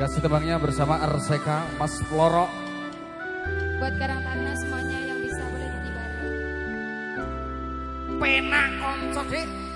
Dikasih tebangnya bersama RCK Mas Floro. Buat Karang Taruna semuanya yang bisa boleh bareng. Pena konco dek.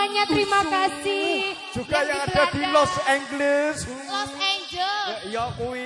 Semuanya terima kasih. Juga yang ada di. Los Angeles. Los Angeles. Ya, iya kui.